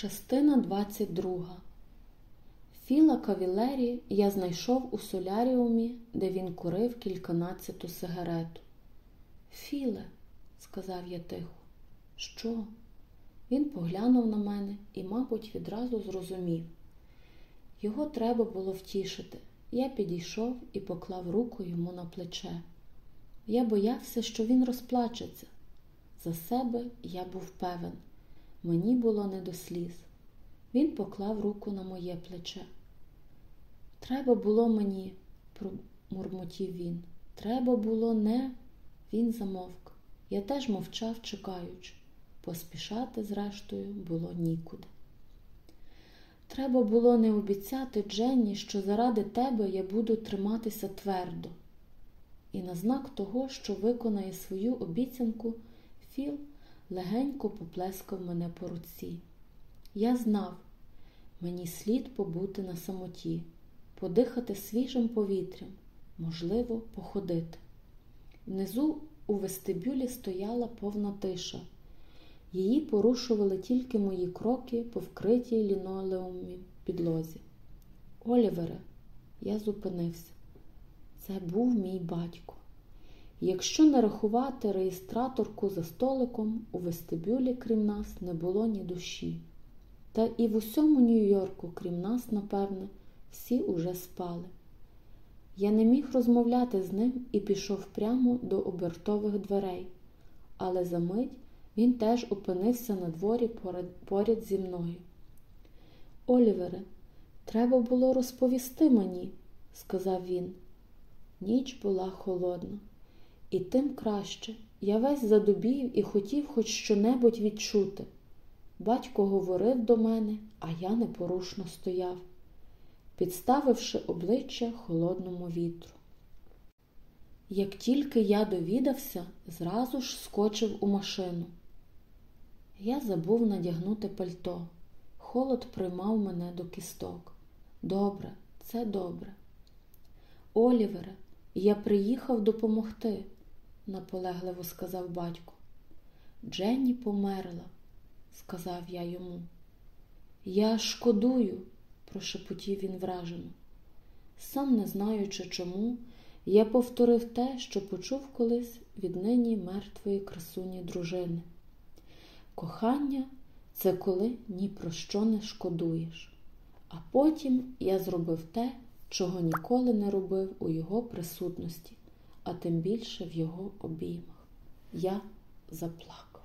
Частина 22. Філа Кавілері я знайшов у соляріумі, де він курив кільканадцяту сигарету. Філе, сказав я тихо, що? Він поглянув на мене і, мабуть, відразу зрозумів. Його треба було втішити. Я підійшов і поклав руку йому на плече. Я боявся, що він розплачеться. За себе я був певен. Мені було не до сліз. Він поклав руку на моє плече. Треба було мені, промурмотів він. Треба було не. Він замовк. Я теж мовчав, чекаючи. Поспішати, зрештою, було нікуди. Треба було не обіцяти Дженні, що заради тебе я буду триматися твердо. І на знак того, що виконає свою обіцянку, Філ легенько поплескав мене по руці. Я знав, мені слід побути на самоті, подихати свіжим повітрям, можливо, походити. Внизу у вестибюлі стояла повна тиша. Її порушували тільки мої кроки по вкритій лінолеумі підлозі. Олівере, я зупинився. Це був мій батько. Якщо не рахувати реєстраторку за столиком, у вестибюлі, крім нас, не було ні душі. Та і в усьому Нью-Йорку, крім нас, напевне, всі уже спали. Я не міг розмовляти з ним і пішов прямо до обертових дверей, але за мить він теж опинився на дворі поряд, зі мною. Олівере, треба було розповісти мені, сказав він. Ніч була холодна. І тим краще. Я весь задубів і хотів хоч щонебудь відчути. Батько говорив до мене, а я непорушно стояв, підставивши обличчя холодному вітру. Як тільки я довідався, зразу ж скочив у машину. Я забув надягнути пальто. Холод приймав мене до кісток. Добре, це добре. Олівере, я приїхав допомогти наполегливо сказав батько. Дженні померла, сказав я йому. Я шкодую, прошепотів він вражено. Сам не знаючи чому, я повторив те, що почув колись від нині мертвої красуні дружини. Кохання це коли ні про що не шкодуєш. А потім я зробив те, чого ніколи не робив у його присутності а тим більше в його обіймах. Я заплакав.